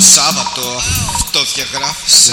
Σάββατο αυτό διαγράφησε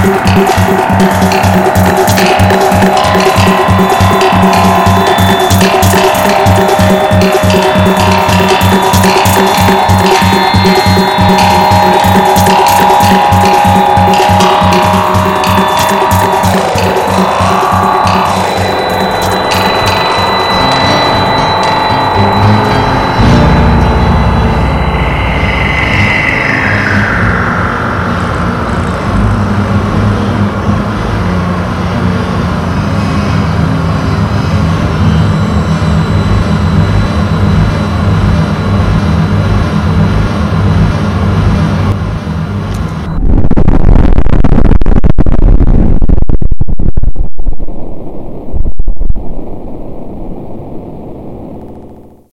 ハハハハ!